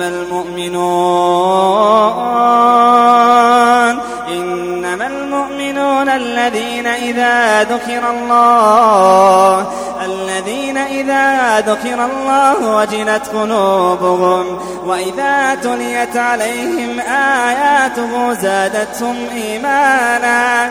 إنما المؤمنون. إنما المؤمنون الذين إذا ذكر الله الذين إذا ذكر الله وجلت قلوبهم وإذا تليت عليهم آياته زادتهم إيمانا.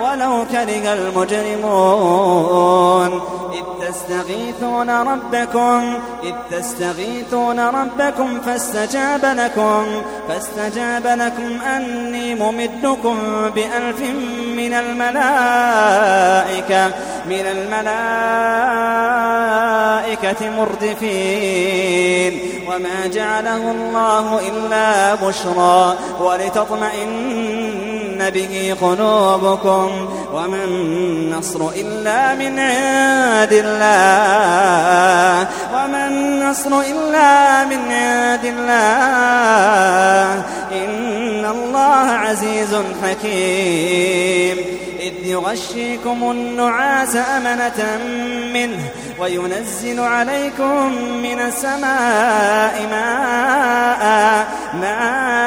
ولو كره المجرمون. إذ تستغيثون ربكم إذ تستغيثون ربكم فاستجاب لكم فاستجاب لكم أني ممدكم بألف من الملائكة من الملائكة مردفين. وما جعله الله إلا بشرى ولتطمئن به قلوبكم وما النصر إلا من عند الله وما النصر إلا من عند الله إن الله عزيز حكيم إذ يغشيكم النعاس أمنة منه وينزل عليكم من السماء ماء ماء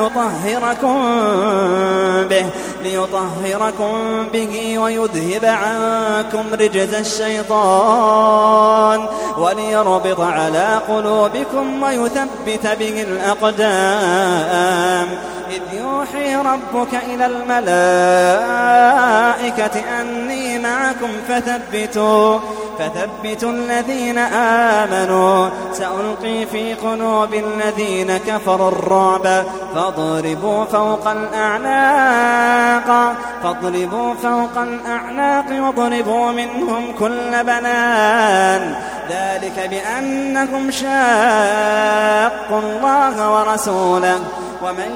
ليطهركم به ليطهركم به ويذهب عنكم رجز الشيطان وليربط على قلوبكم ويثبت به الأقدام. إذ يوحي ربك إلى الملائكة أني معكم فثبتوا فثبتوا الذين آمنوا. سألقي في قلوب الذين كفروا الرعب فاضربوا فوق الأعناق فاضربوا فوق الأعناق واضربوا منهم كل بنان. ذلك بأنهم شاقوا الله ورسوله. ومن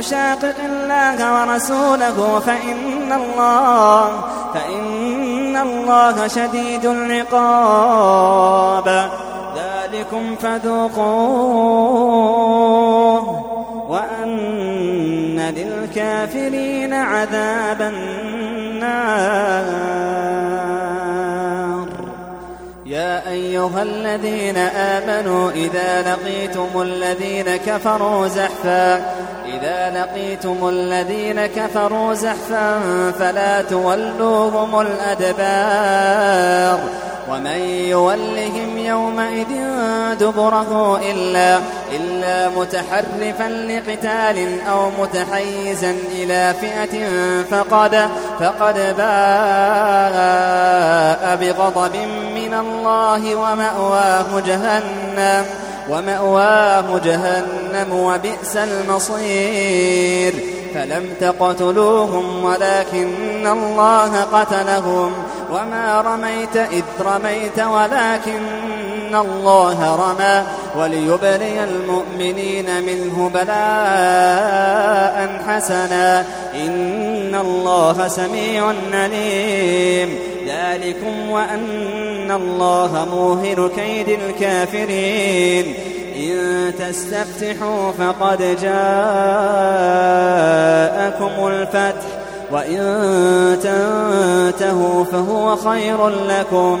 يشاقق الله ورسوله فإن الله فإن الله شديد العقاب. ذلكم فذوقوه وأن للكافرين عذاب النار. أيها الذين آمنوا إذا لقيتم الذين كفروا زحفا إذا لقيتم الذين كفروا زحفا فلا تولوهم الأدبار. ومن يولهم يومئذ دبره إلا, إلا متحرفا لقتال أو متحيزا إلى فئة فقد, فقد باء بغضب من الله ومأواه جهنم ومأواه جهنم وبئس المصير. فلم تقتلوهم ولكن الله قتلهم. وما رميت إذ رميت ولكن أن الله رمى وليبري المؤمنين منه بلاء حسنا إن الله سميع عليم ذلكم وأن الله موهن كيد الكافرين إن تستفتحوا فقد جاءكم الفتح وإن تنتهوا فهو خير لكم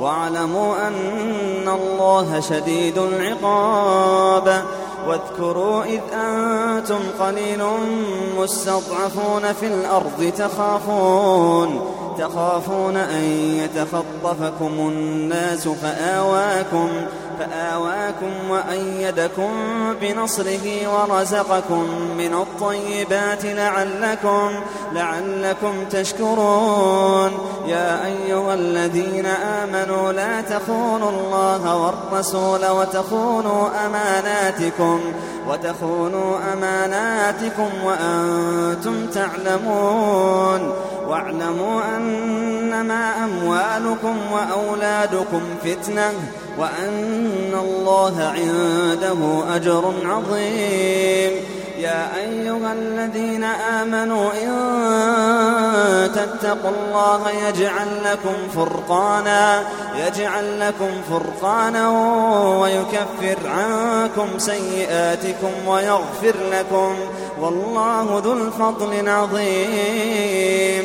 واعلموا أن الله شديد العقاب. واذكروا إذ أنتم قليل مستضعفون في الأرض تخافون تخافون أن يتخطفكم الناس فآواكم. فآواكم وأيدكم بنصره ورزقكم من الطيبات لعلكم لعلكم تشكرون. يا أيها الذين آمنوا لا تخونوا الله والرسول وتخونوا أماناتكم وتخونوا أماناتكم وأنتم تعلمون. واعلموا أنما أموالكم وأولادكم فتنة وأن الله عنده أجر عظيم. يا أيها الذين آمنوا إن تتقوا الله يجعل لكم فرقانا يجعل لكم فرقانا ويكفر عنكم سيئاتكم ويغفر لكم. والله ذو الفضل العظيم.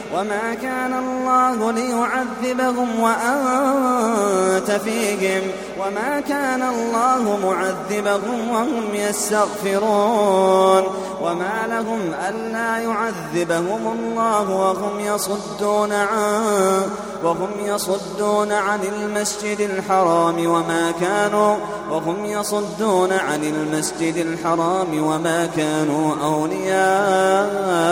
وما كان الله ليعذبهم وأنت فيهم وما كان الله معذبهم وهم يستغفرون وما لهم ألا يعذبهم الله وهم يصدون عن وهم يصدون عن المسجد الحرام وما كانوا وهم يصدون عن المسجد الحرام وما كانوا أولياءه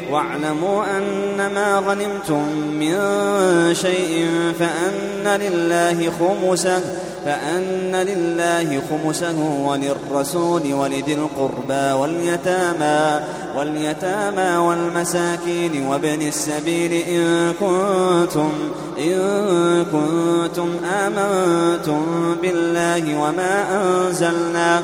واعلموا أن ما غنمتم من شيء فأن لله خمسه فأن لله خمسه وللرسول ولذي القربى واليتامى واليتامى والمساكين وابن السبيل إن كنتم إن كنتم آمنتم بالله وما أنزلنا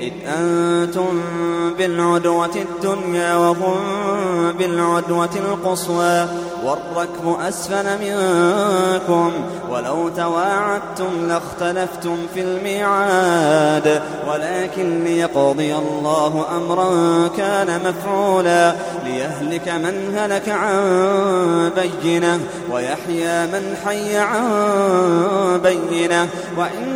إذ أنتم بالعدوة الدنيا وهم بالعدوة القصوى والركب أسفل منكم ولو تواعدتم لاختلفتم في الميعاد ولكن ليقضي الله أمرا كان مفعولا ليهلك من هلك عن بينة ويحيى من حي عن بينة وإن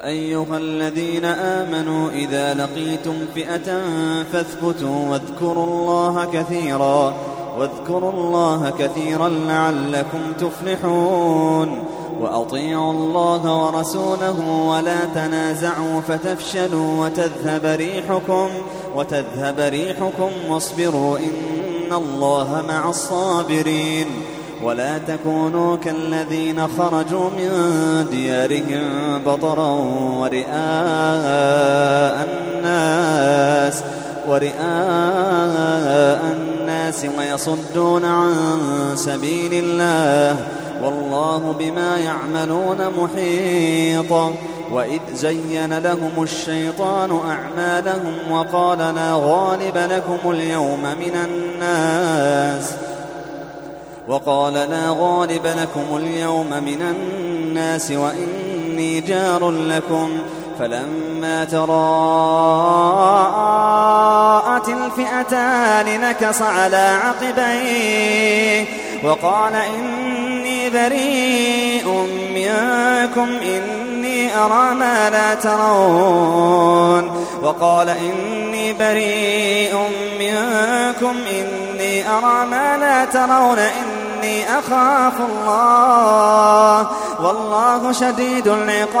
يا أيها الذين آمنوا إذا لقيتم فئة فاثبتوا واذكروا الله كثيرا واذكروا الله كثيرا لعلكم تفلحون. وأطيعوا الله ورسوله ولا تنازعوا فتفشلوا وتذهب ريحكم وتذهب ريحكم واصبروا إن الله مع الصابرين. ولا تكونوا كالذين خرجوا من ديارهم بطرا ورئاء الناس ورئاء الناس ويصدون عن سبيل الله والله بما يعملون محيط وإذ زين لهم الشيطان أعمالهم وقال لا غالب لكم اليوم من الناس وقال لا غالب لكم اليوم من الناس وإني جار لكم فلما تراءت الفئتان نكص على عقبيه وقال إني بريء منكم إني أرى ما لا ترون وقال إني بريء منكم إني أرى ما لا ترون إني أخاف الله. والله شديد العقاب.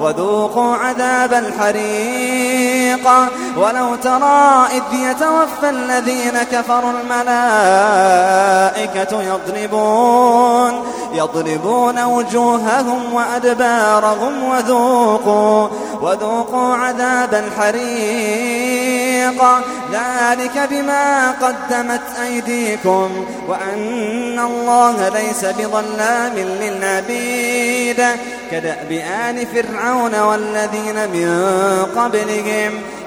وذوقوا عذاب الحريق. ولو ترى إذ يتوفى الذين كفروا الملائكة يضربون يضربون وجوههم وأدبارهم وذوقوا وذوقوا عذاب الحريق. ذلك بما قدمت أيديكم وأن الله ليس بظلام للعبيد. كدأب آل فرعون والذين من قبلهم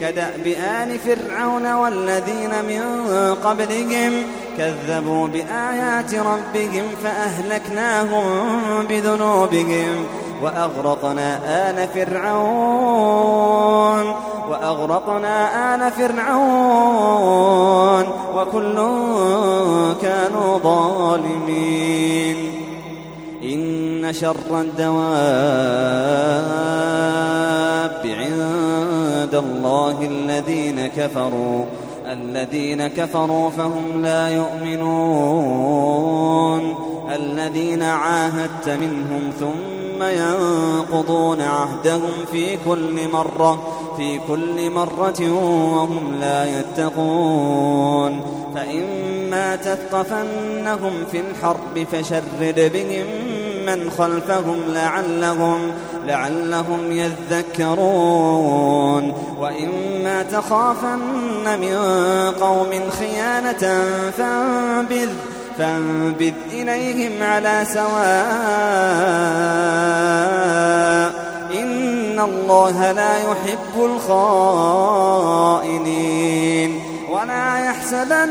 كدأب آل فرعون والذين من قبلهم كذبوا بآيات ربهم فأهلكناهم بذنوبهم وأغرقنا آل فرعون وأغرقنا آل فرعون وكل كانوا ظالمين. إن شر الدواب عند الله الذين كفروا الذين كفروا فهم لا يؤمنون. الذين عاهدت منهم ثم ينقضون عهدهم في كل مرة في كل مرة وهم لا يتقون. فإما تثقفنهم في الحرب فشرد بهم من خلفهم لعلهم لعلهم يذكرون. وإما تخافن من قوم خيانة فانبذ فانبذ إليهم على سواء. إن الله لا يحب الخائنين. ولا يحسبن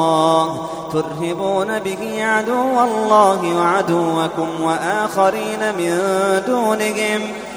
ترهبون به عدو الله وعدوكم وآخرين من دونهم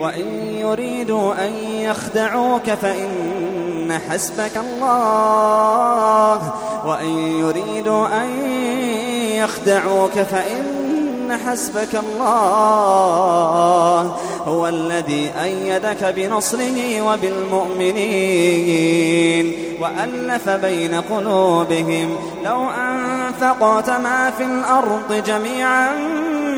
وإن يريدوا أن يخدعوك فإن حسبك الله. وإن يريدوا أن يخدعوك فإن حسبك الله. هو الذي أيدك بنصره وبالمؤمنين. وألف بين قلوبهم. لو أنفقت ما في الأرض جميعا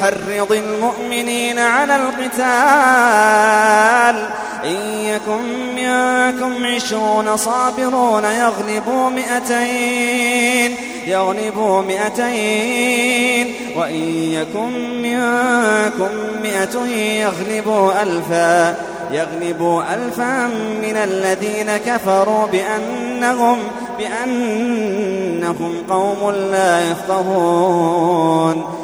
حرض المؤمنين على القتال. إن يكن منكم عشرون صابرون يغلبوا مئتين يغلبوا مئتين. وإن يكن منكم مئة يغلبوا ألفا يغلبوا ألفا من الذين كفروا بأنهم بأنهم قوم لا يفقهون.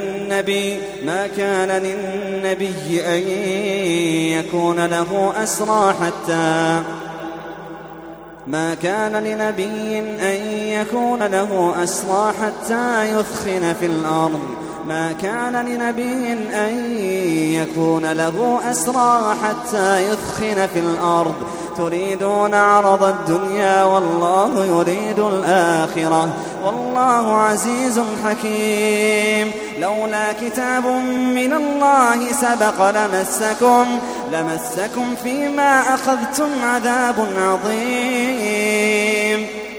للنبي ما كان للنبي أن يكون له أسرى حتى ما كان لنبي أن يكون له أسرى حتى يثخن في الأرض. ما كان لنبي أن يكون له أسرى حتى يثخن في الأرض. تريدون عرض الدنيا والله يريد الآخرة. والله عزيز حكيم. لولا كتاب من الله سبق لمسكم لمسكم فيما أخذتم عذاب عظيم.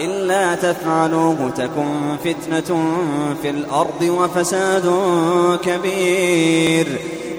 إلا تفعلوه تكن فتنة في الأرض وفساد كبير.